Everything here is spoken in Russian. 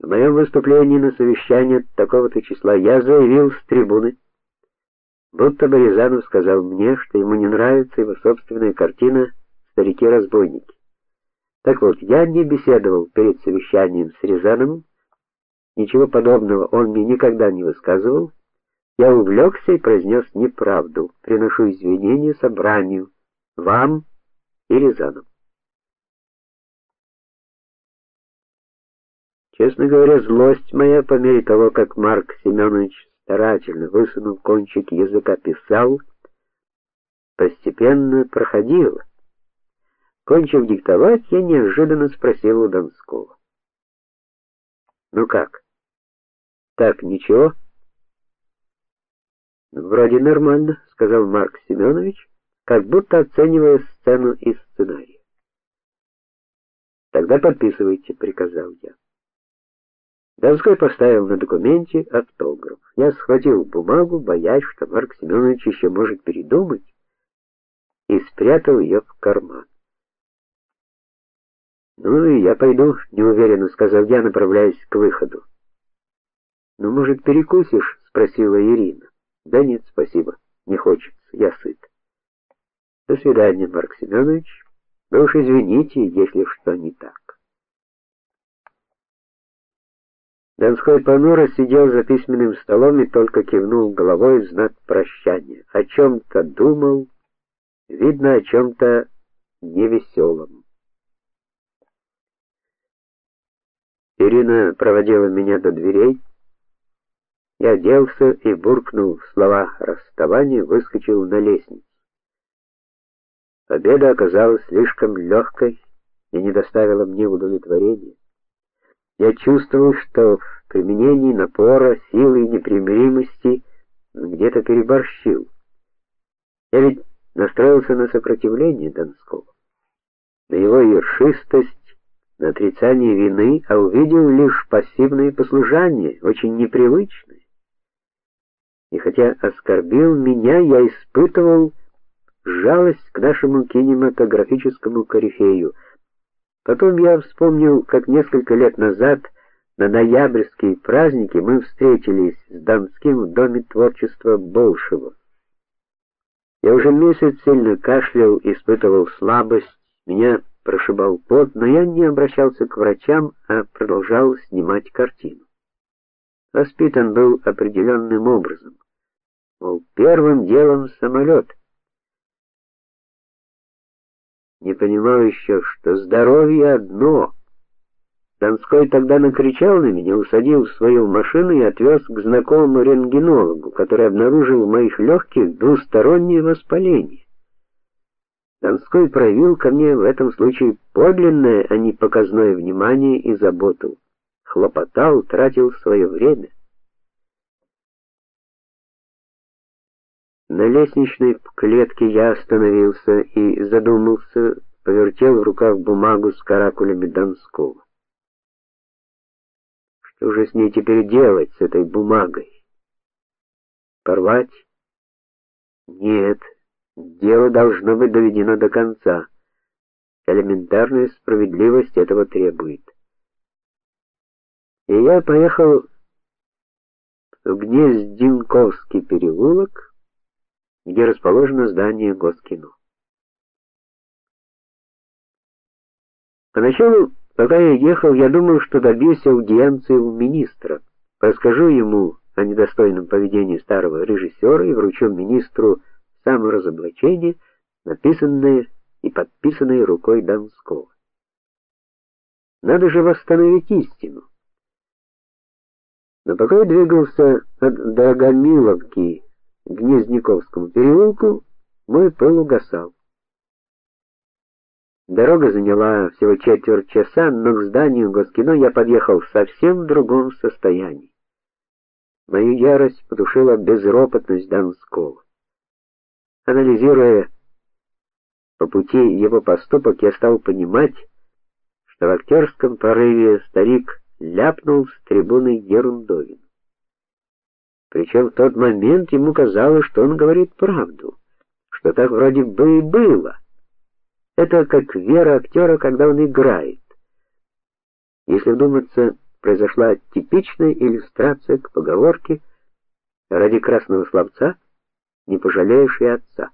В моем выступлении на совещании такого-то числа я заявил с трибуны, будто бы Рязанов сказал мне, что ему не нравится его собственная картина Старики-разбойники. Так вот, я не беседовал перед совещанием с Рязановым, ничего подобного он мне никогда не высказывал. Я увлекся и произнес неправду. Приношу извинения собранию, вам и Рязанову. Честно говоря, злость моя по мере того, как Марк Семенович старательно высунув кончик языка писал, постепенно проходила. Кончив диктовать, я неожиданно спросил у Донского: "Ну как? Так ничего?" "Вроде нормально", сказал Марк Семенович, как будто оценивая сцену из сценария. "Тогда подписывайте", приказал я. Донской поставил на документе автограф. Я схватил бумагу, боясь, что Марк Семенович еще может передумать, и спрятал ее в карман. "Ну и я пойду", неуверенно сказал я, направляясь к выходу. "Ну, может, перекусишь?" спросила Ирина. "Да нет, спасибо, не хочется, я сыт". До свидания, Марк Семенович. Вы уж извините, если что не так. Донской понуро сидел за письменным столом и только кивнул головой в знак прощания. О чем то думал, видно, о чем то невеселом. Ирина проводила меня до дверей. Я оделся и буркнул слова расставания, выскочил на лестницу. Победа оказалась слишком легкой и не доставила мне удовлетворения. Я чувствовал, что в применении напора, силы и непримиримости где-то переборщил. Я ведь настроился на сопротивление Донского, на его ершистость, на отрицание вины, а увидел лишь пассивное послушание, очень непривычное. И хотя оскорбил меня, я испытывал жалость к нашему кинематографическому корифею — Потом я вспомнил, как несколько лет назад на ноябрьские праздники мы встретились с Донским в доме творчества Болшева. Я уже месяц сильно кашлял, испытывал слабость, меня прошибал пот, но я не обращался к врачам, а продолжал снимать картину. Воспитан был определенным образом. Мол, первым делом самолет. Не понимаю еще, что здоровье одно. Донской тогда накричал на меня, усадил в свою машину и отвез к знакомому рентгенологу, который обнаружил в моих легких двустороннее воспаление. Донской проявил ко мне в этом случае подлинное, а не показное внимание и заботу. Хлопотал, тратил свое время. На лестничной клетке я остановился и задумался, повертел в руках бумагу с каракулями Донского. Что же с ней теперь делать с этой бумагой? Порвать? Нет, дело должно быть доведено до конца. Элементарная справедливость этого требует. И я поехал в Гнездинковский переулок, где расположено здание Госкино. Поначалу, пока я ехал, я думал, что добьюсь аудиенции у министра. Расскажу ему о недостойном поведении старого режиссера и вручу министру саморазоблачение, написанное и подписанное рукой Донского. Надо же восстановить истину. Но пока я двигался от Дорогомиловки Гнездниковскому переулку, мой пыл угасал. Дорога заняла всего четверть часа, но к зданию Госкино я подъехал в совсем другом состоянии. Мою ярость потушила безропотность Донского. Анализируя по пути его поступок, я стал понимать, что в актерском порыве старик ляпнул с трибуны ерундовину. Причем в тот момент ему казалось, что он говорит правду, что так вроде бы и было. Это как вера актера, когда он играет. Если вдуматься, произошла типичная иллюстрация к поговорке: ради красного словца не пожалеешь и отца.